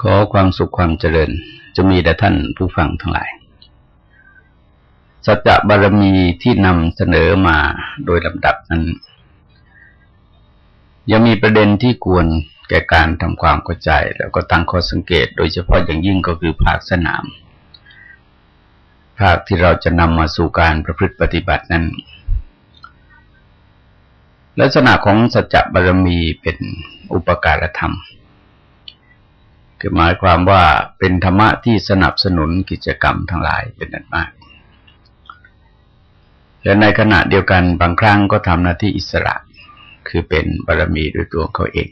ขอความสุขความเจริญ จะมีแด่ท่านผู้ฟังทั้งหลาย สัจจะบารมีที่นำเสนอมาโดยลำดับนั้น ยังมีประเด็นที่ควรแก่การทำความเข้าใจ แล้วก็ตั้งข้อสังเกต โดยเฉพาะอย่างยิ่งก็คือภาคสนาม ภาคที่เราจะนำมาสู่การประพฤติปฏิบัตินั้น ลักษณะของสัจจะบารมีเป็นอุปการธรรม คือหมายความว่าเป็นธรรมะที่สนับสนุนกิจกรรมทั้งหลายเป็นอันมากและในขณะเดียวกันบางครั้งก็ทำหน้าที่อิสระ คือเป็นบารมีด้วยตัวเขาเอง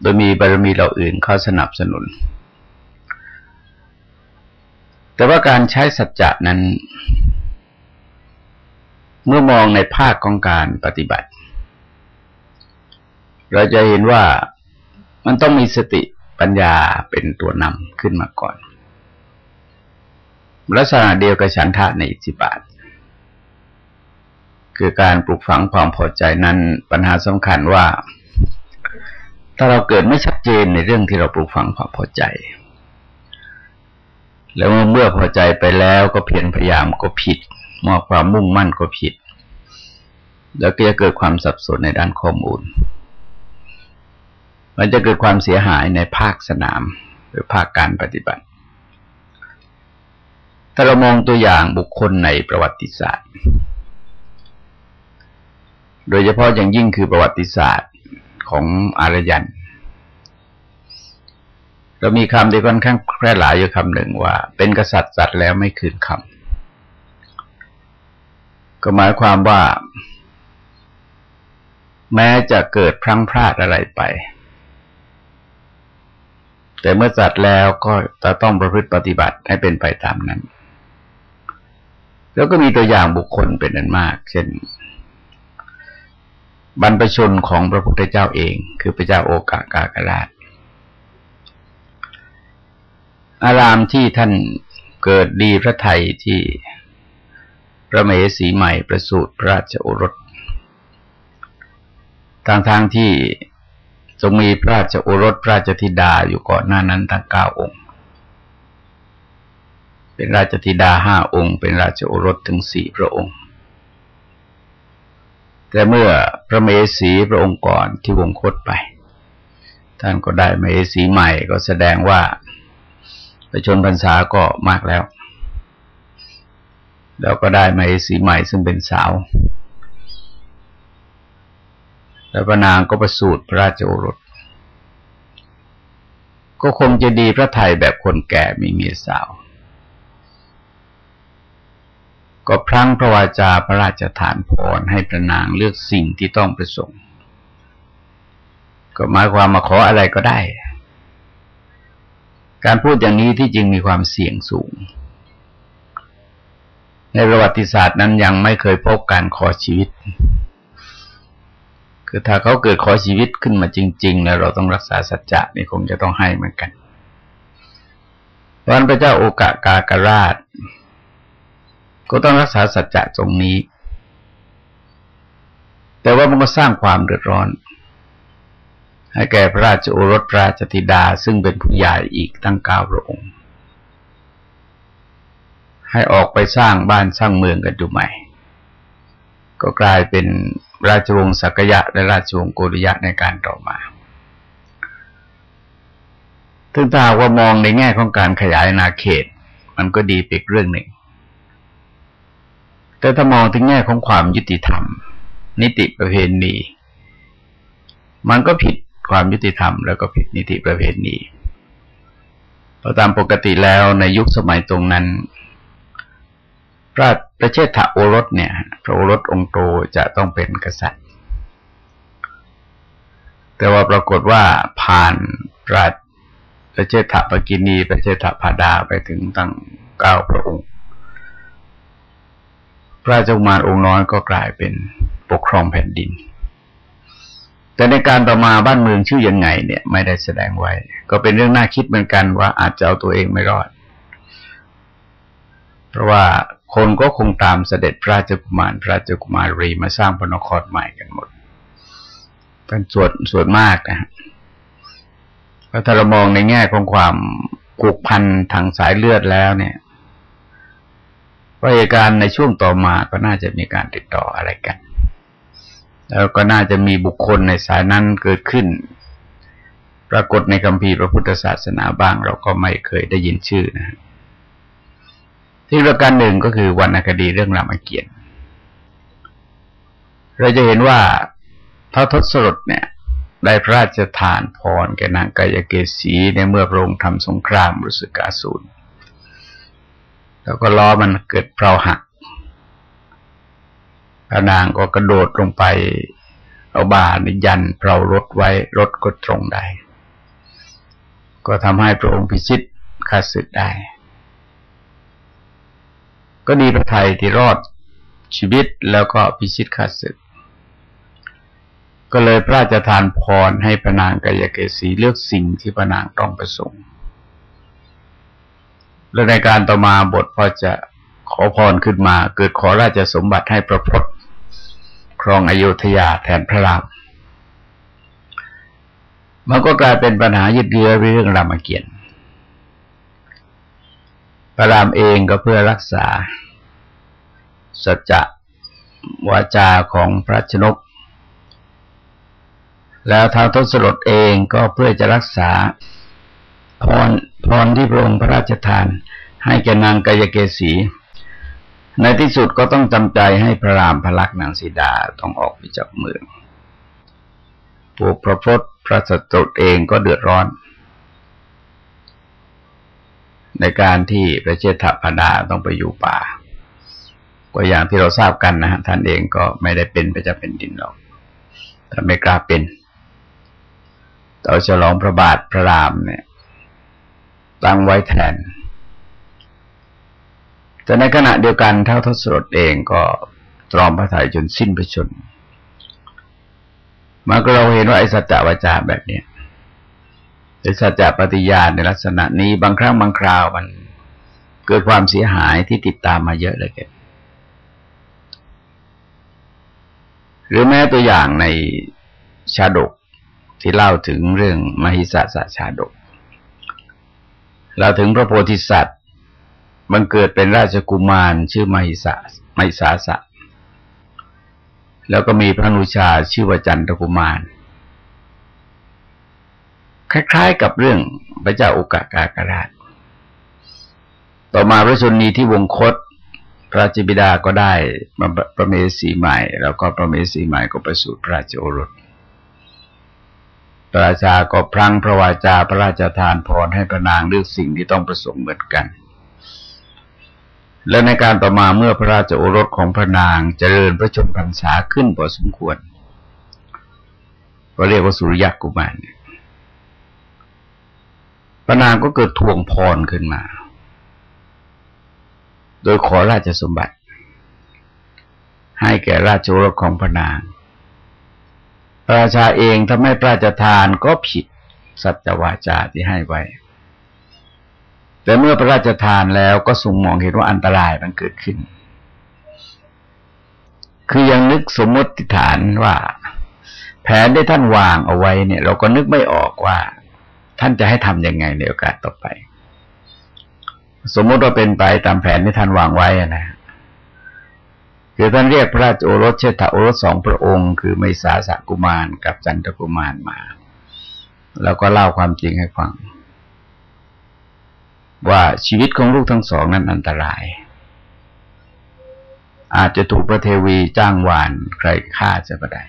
โดยมีบารมีเราอื่นเข้าสนับสนุน แต่ว่าการใช้สัจจะนั้น เมื่อมองในภาคของการปฏิบัติ เราจะเห็นว่า มันต้องมีสติปัญญาเป็นตัวนำขึ้นมาก่อน ลักษณะเดียวกับฉันทะในอิทธิบาทคือการปลูกฝังความพอใจนั้นปัญหาสำคัญว่า ถ้าเราเกิดไม่ชัดเจนในเรื่องที่เราปลูกฝังความพอใจ แล้วเมื่อพอใจไปแล้วก็เพียรพยายามก็ผิดมอบความมุ่งมั่นก็ผิด แล้วก็จะเกิดความสับสนในด้านข้อมูล มันจะเกิดความเสียหายในภาคสนาม หรือภาคการปฏิบัติ ถ้าเรามองตัวอย่างบุคคลในประวัติศาสตร์ โดยเฉพาะอย่างยิ่งคือประวัติศาสตร์ของอารยัน เรามีคำที่ค่อนข้างแพร่หลายอยู่คำหนึ่งว่า เป็นกษัตริย์สัตว์แล้วไม่คืนคำก็หมายความว่า แม้จะเกิดพลั้งพลาดอะไรไป แต่เมื่อจัดแล้วก็จะต้องประพฤติปฏิบัติให้เป็นไปตามนั้น แล้วก็มีตัวอย่างบุคคลเป็นอันมาก เช่น บรรพชนของพระพุทธเจ้าเอง คือพระเจ้าโอกากากราช อารามที่ท่านเกิดดีพระไทยที่พระเมสีใหม่ประสูติพระราชโอรสทางทางที่ ทรงมีพระราชโอรสพระราชธิดาอยู่ก่อนหน้านั้นทั้งเก้าองค์ เป็นราชธิดาห้าองค์ เป็นราชโอรสถึงสี่พระองค์ แต่เมื่อพระเมสีพระองค์ก่อนที่วงคตไป ท่านก็ได้เมสีใหม่ก็แสดงว่าประชนพรรษาก็มากแล้ว แล้วก็ได้เมสีใหม่ซึ่งเป็นสาว แล้วพระนางก็ประสูติพระราชโอรส ก็คงจะดีพระไทยแบบคนแก่มีเมียสาว ก็พลั้งพระวาจาพระราชฐานพรให้พระนางเลือกสิ่งที่ต้องประสงค์ ก็หมายความมาขออะไรก็ได้ การพูดอย่างนี้ที่จริงมีความเสี่ยงสูงในประวัติศาสตร์นั้นยังไม่เคยพบการขอชีวิต คือถ้าเขาเกิดขอชีวิตขึ้นมาจริง ๆ แล้วเราต้องรักษาสัจจะนี่คงจะต้องให้เหมือนกันวันพระเจ้าโอกากากราช ก็ต้องรักษาสัจจะตรงนี้ แต่ว่ามันก็สร้างความเดือดร้อนให้แก่พระราชโอรสราชธิดาซึ่งเป็นผู้ใหญ่อีกตั้งเก้าพระองค์ ให้ออกไปสร้างบ้านสร้างเมืองกันดูใหม่ ก็กลายเป็นราชวงศ์สักยะ และราชวงศ์โกริยะในการต่อมาถึงถ้าว่ามองในแง่ของการขยายนาเขต มันก็ดีไปเรื่องหนึ่ง แต่ถ้ามองถึงแง่ของความยุติธรรม นิติประเพณีมันก็ผิดความยุติธรรม แล้วก็ผิดนิติประเพณีเพราะตามปกติแล้วในยุคสมัยตรงนั้นระป ระเชษฐโอรสเนี่ย พระโอรสองค์โตจะต้องเป็นกษัตริย์ แต่ว่าปรากฏว่าผ่านพระประเชษฐปกินีประเชษฐพาดาไปถึงตั้งเก้าพระองค์ พระเจ้ามาองค์น้อยก็กลายเป็นปกครองแผ่นดิน แต่ในการต่อมาบ้านเมืองชื่อยังไงเนี่ย ไม่ได้แสดงไว้ ก็เป็นเรื่องน่าคิดเหมือนกันว่าอาจจะเอาตัวเองไม่รอด เพราะว่า คนก็คงตามเสด็จพระราชกุมารพระราชกุมารีมาสร้างพระนครใหม่กันหมดเป็นส่วนส่วนมากนะพระถ้าเรามองในแง่ของความผูกพันทางสายเลือดแล้วเนี่ยเหตุการณ์ในช่วงต่อมาก็น่าจะมีการติดต่ออะไรกัน แล้วก็น่าจะมีบุคคลในสายนั้นเกิดขึ้น ปรากฏในคัมภีร์พระพุทธศาสนาบ้าง เราก็ไม่เคยได้ยินชื่อนะ ที่ประการหนึ่งก็คือวรรณคดีเรื่องรามเกียรติเราจะเห็นว่าพระทศรถเนี่ย ได้พระราชทานพรแก่นางกายเกษีในเมื่อพระองค์ทำสงครามรุสกาสูรแล้วก็ล้อมันเกิดเปราหักพระนางก็กระโดดลงไปเอาบาในยันเปรารถไว้รถก็ตรงได้ ก็ทำให้พระองค์พิชิตข้าศึกได้ ก็ดีพระไทยที่รอดชีวิตแล้วก็พิชิตข้าศึก ก็เลยพระราชทานพรให้พระนางกายเกษีเลือกสิ่งที่พระนางต้องประสงค์ และในการต่อมาบทพอจะขอพรขึ้นมา เกิดขอราชสมบัติให้พระพทครองอโยธยาแทนพระรามมันก็กลายเป็นปัญหายึดเยื้อเรื่องรามเกียรติ์ ระรามเองก็เพื่อรักษา สัจจะวาจาของพระชนก แล้วทางทศรถเองก็เพื่อจะรักษาพรพรที่พระองค์พระราชทาน ให้แกนางกายเกษี ในที่สุดก็ต้องจำใจให้พระรามพระลักษณ์นางสีดาต้องออกไปจากเมืองพวกพระพศพระสตรุเองก็เดือดร้อน ในการที่พระเชษฐพดาต้องไปอยู่ป่า ก็อย่างที่เราทราบกันนะฮะท่านเองก็ไม่ได้เป็นพระเจ้าเป็นดินหรอกแต่ไม่กล้าเป็นต่อฉลองพระบาทพระรามเนี่ย ตั้งไว้แทน แต่ในขณะเดียวกันเท่าทศรถเองก็ตรอมพระทัยจนสิ้นพระชนมาก็เราเห็นว่าไอ้สัจจะวาจาแบบเนี้ ไอ้สัจจะปฏิญาณในลักษณะนี้บางครั้งบางคราวมันเกิดความเสียหายที่ติดตามมาเยอะเลยแกหรือแม้ตัวอย่างในชาดกที่เล่าถึงเรื่องมหิสสะชาดกเราถึงพระโพธิสัตว์มันเกิดเป็นราชกุมารชื่อมหิสามิสาสะแล้วก็มีพระนุชาชื่อว่าจันทกุมาร คล้าย ๆ กับเรื่องพระเจ้าอุกากากราช ต่อมาพระชนนีที่วงคต พระจิบิดาก็ได้มาพระเมสีใหม่ แล้วก็พระเมสีใหม่ก็ประสูติพระราชโอรสพระราชาก็พลังพระวาจาพระราชทานพรให้พระนางเลือกสิ่งที่ต้องประสงค์เหมือนกัน และในการต่อมาเมื่อพระราชโอรสของพระนางเจริญพระชนพรรษาขึ้นพอสมควร ก็เรียกว่าสุริยกุมาร พระนางก็เกิดทวงพรขึ้นมา โดยขอราชสมบัติ ให้แก่ราชโอรสของพระนางราชาเองถ้าไม่พระราชทานก็ผิดสัจวาจาที่ให้ไว้ แต่เมื่อพระราชทานแล้วก็ทรงมองเห็นว่าอันตรายมันเกิดขึ้น คือยังนึกสมมติฐานว่า แผนที่ท่านวางเอาไว้เนี่ย เราก็นึกไม่ออกว่า ท่านจะให้ทํำยังไงในโอกาสต่อไป สมมติว่าเป็นไปตามแผนที่ท่านวางไว้นะคือท่านเรียกพระราชโอรสเชษฐโอรสสองพระองค์ คือไมสาสกุมารกับจันทกุมารมา แล้วก็เล่าความจริงให้ฟัง ว่าชีวิตของลูกทั้งสองนั้นอันตราย อาจจะถูกพระเทวีจ้างวานใครฆ่าจะก็ได้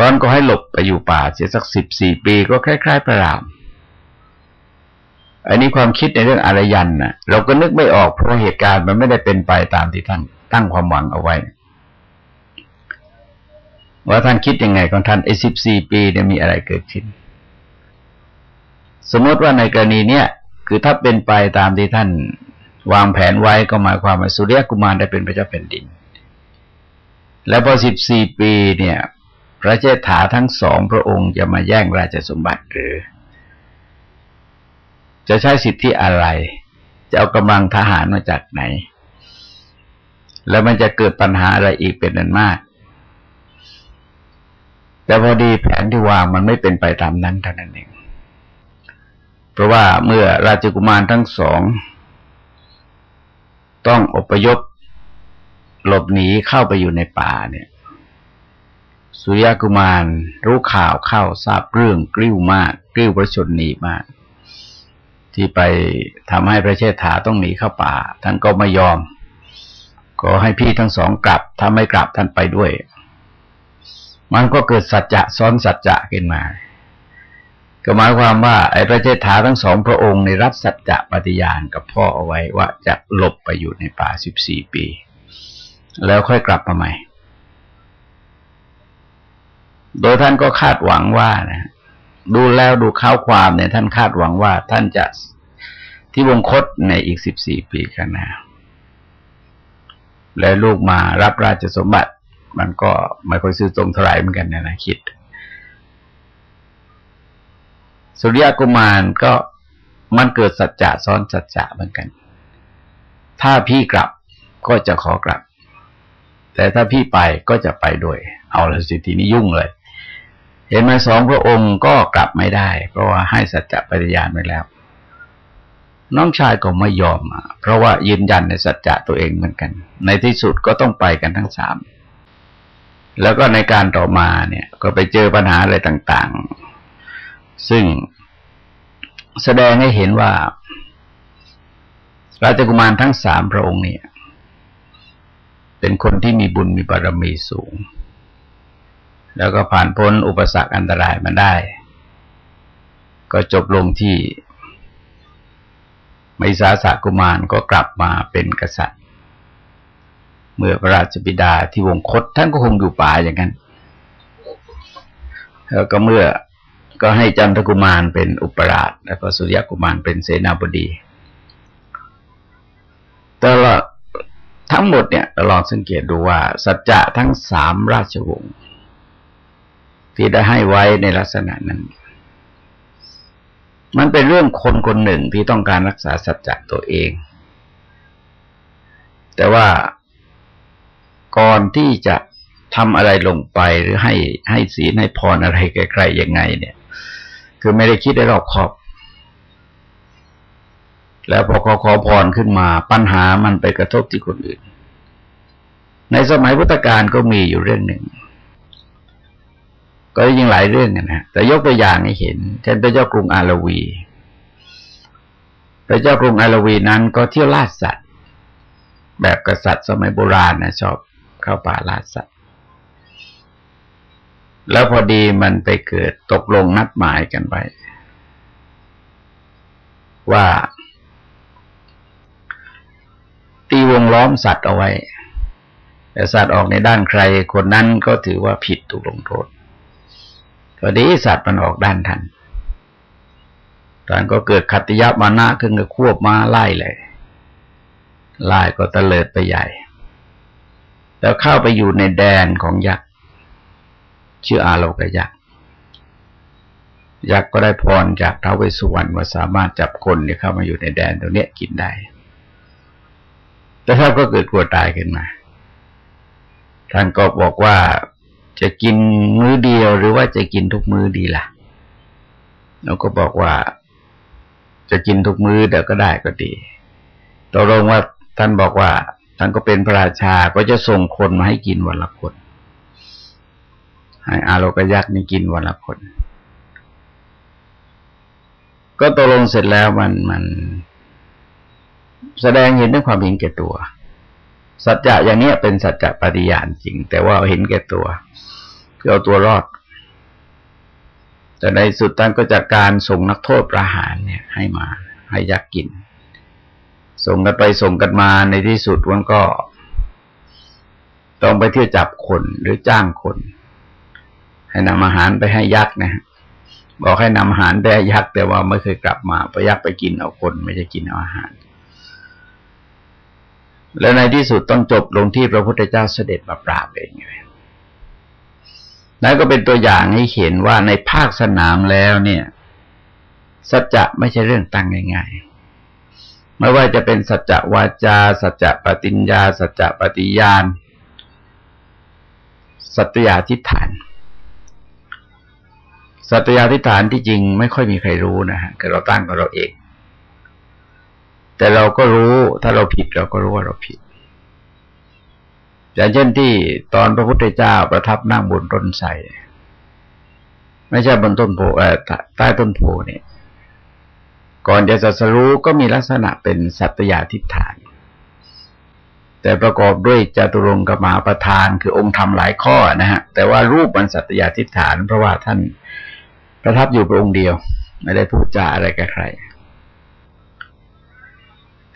ราะนั้นก็ให้หลบไปอยู่ป่าเสียสักสิบสี่ปีก็คล้ายๆพระรามอันนี้ความคิดในเรื่องอารยันนะเราก็นึกไม่ออกเพราะเหตุการณ์มันไม่ได้เป็นไปตามที่ท่านตั้งความหวังเอาไว้ ว่าท่านคิดยังไงของท่านไอ้สิบสี่ปีเนี่ยมีอะไรเกิดขึ้น สมมติว่าในกรณีเนี้ยคือถ้าเป็นไปตามที่ท่านวางแผนไว้ก็หมายความว่าสุริยกุมารได้เป็นพระเจ้าแผ่นดิน แล้วพอสิบสี่ปีเนี่ย พระเจ้าถาทั้งสองพระองค์จะมาแย่งราชสมบัติหรือ จะใช้สิทธิอะไร จะเอากำลังทหารมาจากไหน แล้วมันจะเกิดปัญหาอะไรอีกเป็นอันมาก แต่พอดีแผนที่วางมันไม่เป็นไปตามนั้นเท่านั้นเอง เพราะว่าเมื่อราชกุมารทั้งสอง ต้องอพยพหลบหนีเข้าไปอยู่ในป่าเนี่ย สุริยกุมารรู้ข่าวเข้าทราบเรื่องกริ้วมากกริ้วประชนนีมาก ที่ไปทำให้พระเชษฐาต้องหนีเข้าป่า ท่านก็ไม่ยอม ก็ให้พี่ทั้งสองกลับ ถ้าไม่กลับท่านไปด้วย มันก็เกิดสัจจะซ้อนสัจจะขึ้นมา ก็หมายความว่า ไอ้พระเจฐาทั้งสองพระองค์ในรับสัจจะปฏิญาณกับพ่อเอาไว้ว่าจะหลบไปอยู่ในป่าสิบสี่ปี แล้วค่อยกลับมาใหม่ โดยท่านก็คาดหวังว่านะดูแล้วดูข้าวความเนี่ย ท่านคาดหวังว่า ท่านจะที่วงคตในอีกสิบสี่ปีข้างหน้าแล้วลูกมารับราชสมบัติ มันก็ไม่ค่อยซื้อตรงเท่าไหร่เหมือนกันนะนะคิด สุริยกุมารก็มันเกิดสัจจะซ้อนสัจจะเหมือนกัน ถ้าพี่กลับก็จะขอกลับ แต่ถ้าพี่ไปก็จะไปด้วย เอาละสิทีนี้ยุ่งเลย เห็นไหมสองพระองค์ก็กลับไม่ได้ เพราะว่าให้สัจจะปฏิญาณไปแล้ว น้องชายก็ไม่ยอมเพราะว่ายืนยันในสัจจะตัวเองเหมือนกัน ในที่สุดก็ต้องไปกันทั้งสามแล้วก็ในการต่อมาเนี่ย ก็ไปเจอปัญหาอะไรต่าง ๆ ซึ่งแสดงให้เห็นว่า ราชกุมารทั้งสามพระองค์เนี่ย เป็นคนที่มีบุญมีบารมีสูง แล้วก็ผ่านพ้นอุปสรรคอันตรายมาได้ ก็จบลงที่มิสาสกุมารก็กลับมาเป็นกษัตริย์ เมื่อพระราชบิดาที่วงคตท่านก็คงอยู่ป่าอย่างนั้นแล้วก็เมื่อก็ให้จันทกุมารเป็นอุปราช แล้วก็สุริยกุมารเป็นเสนาบดีแต่ละทั้งหมดเนี่ยลองสังเกตดูว่า สัจจะทั้งสามราชวงศ์ ที่ได้ให้ไว้ในลักษณะนั้น มันเป็นเรื่องคนคนหนึ่งที่ต้องการรักษาสัจจะตัวเอง แต่ว่าก่อนที่จะทำอะไรลงไปหรือให้ให้ศีลให้พรอะไรใครๆยังไง เนี่ย คือไม่ได้คิดได้รอบคอบ แล้วพอขอขอพรขึ้นมาปัญหามันไปกระทบที่คนอื่น ในสมัยพุทธกาลก็มีอยู่เรื่องหนึ่ง ก็ยิงหลายเรื่องนะแต่ยกตัวอย่างให้เห็น เช่นพระเจ้ากรุงอาลวีพระเจ้ากรุงอาลวีนั้นก็เที่ยวล่าสัตว์ แบบกษัตริย์สมัยโบราณนะชอบเข้าป่าล่าสัตว์ แล้วพอดีมันไปเกิดตกลงนัดหมายกันไปว่า ตีวงล้อมสัตว์เอาไว้แต่สัตว์ออกในด้านใครคนนั้นก็ถือว่าผิดถูกลงโทษ พอดีสัตว์มันออกด้านทันตอนก็เกิดขัตยามานะขึ้นกับควบมาไล่เลย ไล่ก็ตะเลิดไปใหญ่ แล้วเข้าไปอยู่ในแดนของยักษ์ชื่ออาโลกยักษ์ยักษ์ก็ได้พรจากท้าวเวสสุวรรณว่าสามารถจับคนเนี่ยเข้ามาอยู่ในแดนตรงนี้กินได้ แต่ท่านก็เกิดกลัวตายขึ้นมา ท่านก็บอกว่า จะกินมื้อเดียวหรือว่าจะกินทุกมื้อดีละ่ะเราก็บอกว่า จะกินทุกมื้อเดี๋ยวก็ได้ก็ดีตกลงว่าท่านบอกว่าท่านก็เป็นพระราชาก็จะส่งคนมาให้กินวันละคน ให้อาโลกยักษ์นี่กินวันละคน ก็ตกลงเสร็จแล้วมันมัน แสดงเห็นด้วยความเห็นแก่ตัว สัจจะอย่างนี้เป็นสัจจะปฏิญาณจริง แต่ว่าเห็นแก่ตัวเพื่อเอาตัวรอด แต่ในสุดท่านก็จากการส่งนักโทษประหารเนี่ยให้มา ให้ยักกิน ส่งกันไปส่งกันมาในที่สุดมันก็ ต้องไปเที่ยวจับคนหรือจ้างคน ให้นำอาหารไปให้ยักษ์นะบอกให้นำอาหารไปยักษ์แต่ว่าไม่เคยกลับมาเพยักษ์ไปกินเอาคน ไม่ใช่กินเอาอาหาร และในที่สุดต้องจบลงที่พระพุทธเจ้าเสด็จมาปราบเองนั่นก็เป็นตัวอย่างให้เห็นว่าในภาคสนามแล้วเนี่ยสัจจะไม่ใช่เรื่องตั้งง่ายๆ ไม่ว่าจะเป็นสัจจะวาจา สัจจะปฏิญญา สัจจะปฏิญาณ สัตยาทิฏฐาน สัตยาธิฐานที่จริงไม่ค่อยมีใครรู้นะฮะคือเราตั้งกับเราเอง แต่เราก็รู้ถ้าเราผิดเราก็รู้ว่าเราผิดอย่างเช่นที่ตอนพระพุทธเจ้าประทับนั่งบนต้นไทรไม่ใช่บนต้นโพเออใต้ต้นโพเนี่ยก่อนจะสัสรู้ก็มีลักษณะเป็นสัตยาธิฏฐาน แต่ประกอบด้วยจตุรงกมาประธานคือองค์ธรรมหลายข้อนะฮะ แต่ว่ารูปมันสัตยาธิฏฐาน เพราะว่าท่านประทับอยู่พระองค์เดียว ไม่ได้พูดจาอะไรกับใคร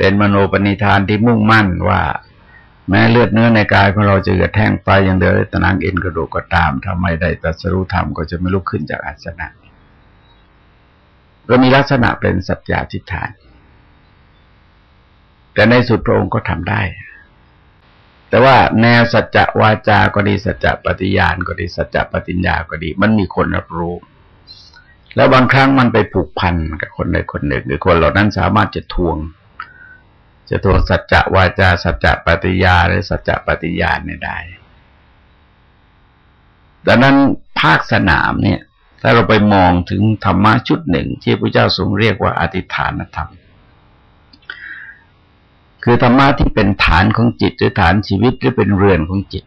เป็นมโนปณิธานที่มุ่งมั่นว่า แม้เลือดเนื้อในกายของเราจะเกิดแท่งไฟอย่างเดียวตนางเอ็นกระดูกก็ตามทำไมได้ตัสรู้ธรรมก็จะไม่ลุกขึ้นจากอาสนะก็มีลักษณะเป็นสัจจาทิฏฐาน แต่ในสุดพระองค์ก็ทำได้ แต่ว่าแนวสัจจะวาจาก็ดีสัจจะปฏิญาณก็ดีสัจจะปฏิญญาก็ดี มันมีคนรับรู้แล้วบางครั้งมันไปผูกพันกับคนใดคนหนึ่ง หรือคนเหล่านั้นสามารถจะทวง จะตัวสัจจะวาจาสัจจะปฏิญาหรือสัจจะปฏิญาณเนี่ยได้ดังนั้นภาคสนามเนี่ย ถ้าเราไปมองถึงธรรมะชุดหนึ่ง ที่พระเจ้าทรงเรียกว่าอธิฐานธรรม คือธรรมะที่เป็นฐานของจิตหรือฐานชีวิตหรือเป็นเรือนของจิต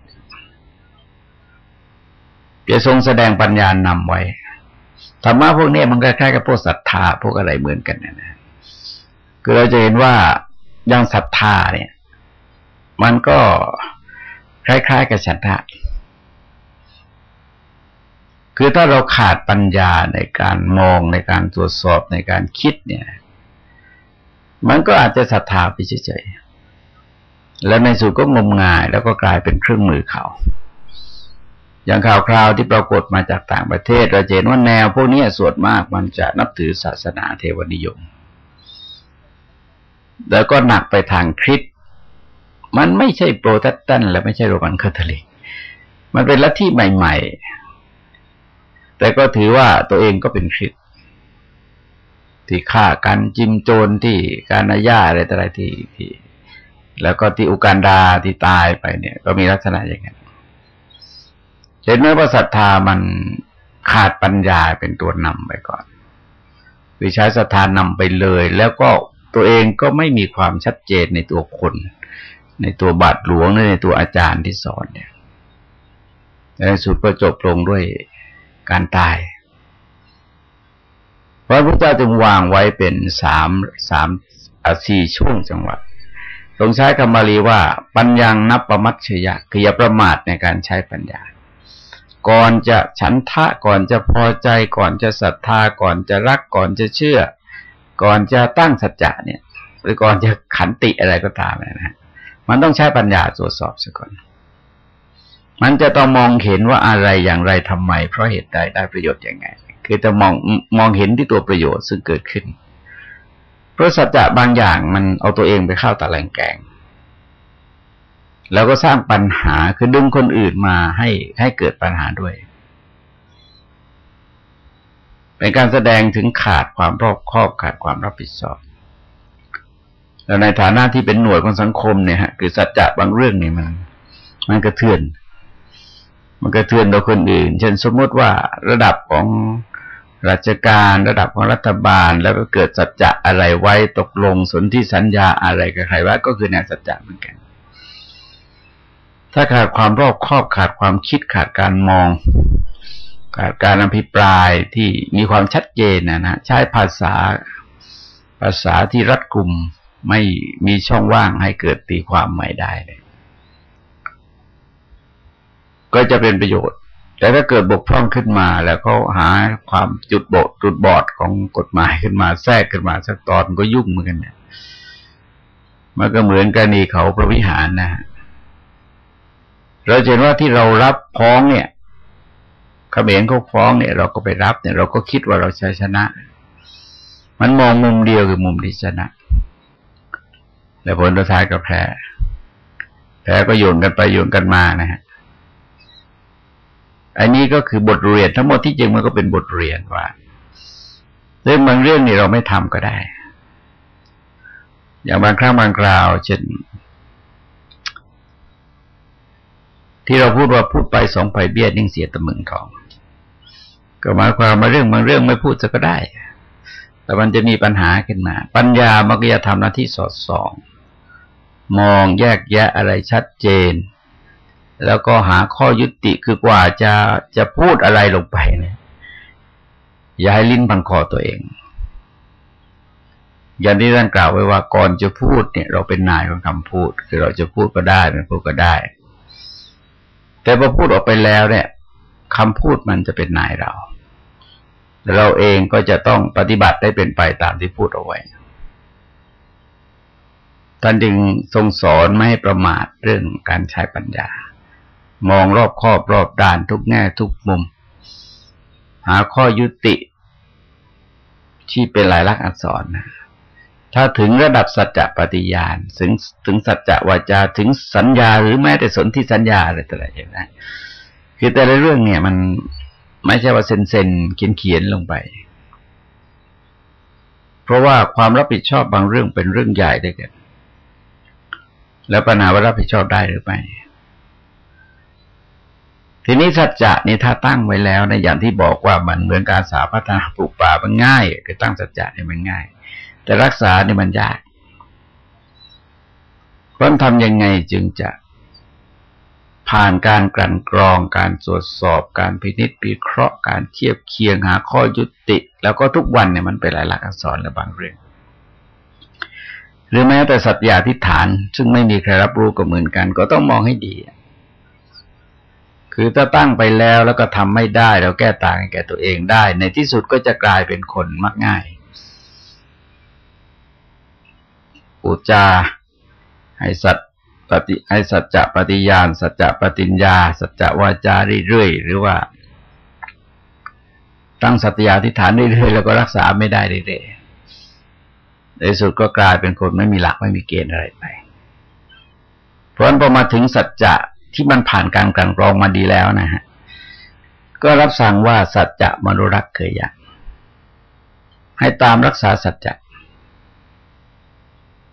จะทรงแสดงปัญญานำไว้ธรรมะพวกนี้มันคล้ายๆกับพวกศรัทธาพวกอะไรเหมือนกันนะคือเราจะเห็นว่า อย่างศรัทธาเนี่ย มันก็คล้าย ๆ กับฉันทะคือถ้าเราขาดปัญญาในการมองในการตรวจสอบในการคิดเนี่ย มันก็อาจจะศรัทธาไปเฉยๆ แล้วในสุดก็งมงายแล้วก็กลายเป็นเครื่องมือเขา อย่างข่าวคราวที่ปรากฏมาจากต่างประเทศเราเห็นว่าแนวพวกนี้ส่วนมากมันจะนับถือศาสนาเทวนิยม แล้วก็หนักไปทางคริสต์มันไม่ใช่โปรเตสแตนต์และไม่ใช่โรมันคาทอลิก มันเป็นลัทธิใหม่ ๆ แต่ก็ถือว่าตัวเองก็เป็นคริสต์ที่ฆ่ากันจิมโจรที่การนาญาอะไรต่ออะไรที่ที่ แล้วก็ที่อุกันดาที่ตายไปเนี่ย ก็มีลักษณะอย่างนั้นเห็นไหมว่าศรัทธามันขาดปัญญาเป็นตัวนำไปก่อนวิชาศรัทธานำไปเลย แล้วก็ ตัวเองก็ไม่มีความชัดเจนในตัวคน ในตัวบาทหลวงในตัวอาจารย์ที่สอนเนี่ยในสุดก็จบลงด้วยการตายพระพุทธเจ้าจึงวางไว้เป็นสามสามสี่ช่วงจังหวะทรงใช้คำบาลีว่า ปัญญานับประมัตชยะคืออย่าประมาทในการใช้ปัญญา ก่อนจะฉันทะก่อนจะพอใจ ก่อนจะศรัทธา ก่อนจะรักก่อนจะเชื่อ ก่อนจะตั้งสัจจะเนี่ย หรือก่อนจะขันติอะไรก็ตามนะฮะมันต้องใช้ปัญญาตรวจสอบซะก่อน มันจะต้องมองเห็นว่าอะไรอย่างไรทำไม เพราะเหตุใดได้ประโยชน์อยังไง คือจะมองมองเห็นที่ตัวประโยชน์ซึ่งเกิดขึ้น เพราะสัจจะบางอย่างมันเอาตัวเองไปเข้าตะแลงแกง แล้วก็สร้างปัญหาคือดึงคนอื่นมาให้ให้เกิดปัญหาด้วย เป็นการแสดงถึงขาดความรอบคอบขาดความรับผิดชอบ แล้วในฐานะที่เป็นหน่วยของสังคมเนี่ยฮะคือสัจจะบางเรื่องเนี่ยมัน มันกระเทือน มันกระเทือนต่อคนอื่น เช่นสมมติว่าระดับของราชการระดับของรัฐบาลแล้วก็เกิดสัจจะอะไรไว้ตกลงสนธิสัญญาอะไรกับใครว่าก็คือแนวสัจจะเหมือนกัน ถ้าขาดความรอบคอบขาดความคิดขาดการมอง การอภิปรายที่มีความชัดเจนนะนะใช้ภาษาภาษาที่รัดกุมไม่มีช่องว่างให้เกิดตีความใหม่ได้เลย ก็จะเป็นประโยชน์ แต่ถ้าเกิดบกพร่องขึ้นมา แล้วเขาหาความจุดโบจุดบอดของกฎหมายขึ้นมาแทรกขึ้นมาสักตอนก็ยุ่งเหมือนกันเนี่ยมันก็เหมือนกรณีเขาพระวิหารนะฮะเราเห็นว่าที่เรารับพ้องเนี่ย เขมรเขาฟ้องเนี่ย เราก็ไปรับเนี่ย เราก็คิดว่าเราชชนะ มันมองมุมเดียวคือมุมที่ชนะ แต่ผลท้ายก็แพ้แพ้ก็โยนกันไปโยนกันมานะฮะอันนี้ก็คือบทเรียนทั้งหมดที่จริงมันก็เป็นบทเรียนว่าเรื่องบางเรื่องนี่เราไม่ทำก็ได้ อย่างบางครั้งบางคราวเช่นที่เราพูดว่าพูดไปสองไปเบี้ยนิ่งเสียตะมึงทอง ก็หมายความมาเรื่องบางเรื่องไม่พูดจะก็ได้ แต่มันจะมีปัญหาขึ้นมา ปัญญามันก็จะทำหน้าที่สอดส่อง มองแยกแยะอะไรชัดเจน แล้วก็หาข้อยุติคือกว่าจะจะพูดอะไรลงไปเนี่ยอย่าให้ลิ้นพันคอตัวเอง อย่างที่ท่านกล่าวไว้ว่าก่อนจะพูดเนี่ย เราเป็นนายของคำพูด คือเราจะพูดก็ได้ไม่พูดก็ได้ แต่พอพูดออกไปแล้วเนี่ย คำพูดมันจะเป็นนายเรา เราเองก็จะต้องปฏิบัติได้เป็นไปตามที่พูดเอาไว้ท่านจึงทรงสอนไม่ให้ประมาทเรื่องการใช้ปัญญา มองรอบครอบรอบด้านทุกแง่ทุกมุม หาข้อยุติ ที่เป็นลายลักษณ์อักษรนะถ้าถึงระดับสัจจะปฏิญาณ ถึงถึงสัจจะวาจา ถึงสัญญาหรือแม้แต่สนธิสัญญาอะไรต่ออะไรอย่างนั้น คือแต่ละเรื่องเนี่ยมันไม่ใช่ว่าเซนเซนเขียนเขียนลงไป เพราะว่าความรับผิดชอบบางเรื่องเป็นเรื่องใหญ่ด้วยกันแล้วปัญหาว่ารับผิดชอบได้หรือไม่ทีนี้สัจจะนี่ถ้าตั้งไว้แล้วในอย่างที่บอกว่ามันเหมือนการสาพัฒนาปลูกป่ามันง่ายคือตั้งสัจจะนี่มันง่าย แต่รักษาเนี่ยมันยากเพราะทำยังไงจึงจะ ผ่านการกลั่นกรองการตรวจสอบการพินิจพิเคราะห์การเทียบเคียงหาข้อยุติ แล้วก็ทุกวันเนี่ยมันเป็นหลายหลักอักษรและบางเรื่อง หรือแม้แต่สัตยาธิฐาน ซึ่งไม่มีใครรับรู้ก็เหมือนกัน ก็ต้องมองให้ดี คือถ้าตั้งไปแล้วแล้วก็ทำไม่ได้ เราแก้ต่างแก่ตัวเองได้ ในที่สุดก็จะกลายเป็นคนมักง่ายอุจาให้สัต ปฏิให้สัจจะปฏิญาณ สัจจะปฏิญญา สัจจะวาจาเรื่อยๆหรือว่า ตั้งสัตยาธิฐานเรื่อยๆแล้วก็รักษาไม่ได้เรื่อยๆในสุดก็กลายเป็นคนไม่มีหลักไม่มีเกณฑ์อะไรไป เพราะนั้นพอมาถึงสัจจะที่มันผ่านการกลั่นกรองมาดีแล้วนะฮะก็รับสั่งว่าสัจจะมนุรักเคยอยากให้ตามรักษาสัจจะ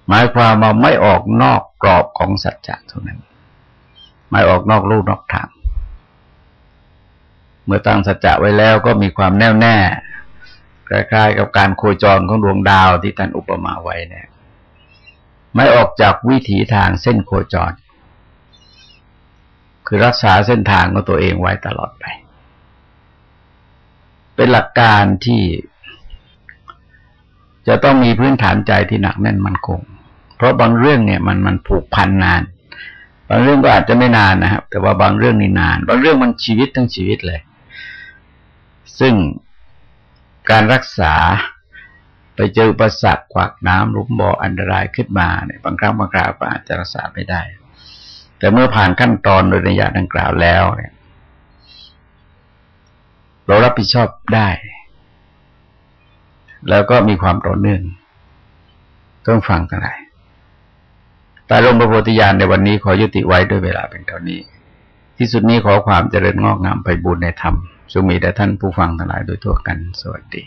หมายความว่าไม่ออกนอก รอบของสัจจะเท่านั้น ไม่ออกนอกลูกนอกทาง เมื่อตั้งสัจจะไว้แล้วก็มีความแน่วแน่คล้ายๆกับการโคจรของดวงดาวที่ท่านอุปมาไว้เนี่ย ไม่ออกจากวิถีทางเส้นโคจร คือรักษาเส้นทางของตัวเองไว้ตลอดไป เป็นหลักการที่จะต้องมีพื้นฐานใจที่หนักแน่นมั่นคง เพราะบางเรื่องเนี่ยมันมันผูกพันนาน บางเรื่องก็อาจจะไม่นานนะครับ แต่ว่าบางเรื่องนี่นาน บางเรื่องมันชีวิตทั้งชีวิตเลย ซึ่งการรักษาไปเจอประสักขวากน้ำลุมบ่ออันตรายขึ้นมาเนี่ยบางครั้งบางคราวก็อาจจะรักษาไม่ได้ แต่เมื่อผ่านขั้นตอนโดยระยะดังกล่าวแล้วเนี่ย เรารับผิดชอบได้ แล้วก็มีความต่อเนื่องต้องฟังกันห ลายแต่ลงประโพธิญาณในวันนี้ขอยุติไว้ด้วยเวลาเป็นเท่านี้ ที่สุดนี้ขอความเจริญงอกงามไปบุญในธรรมจงมีแด่ท่านผู้ฟังทั้งหลายโดยทั่วกัน สวัสดี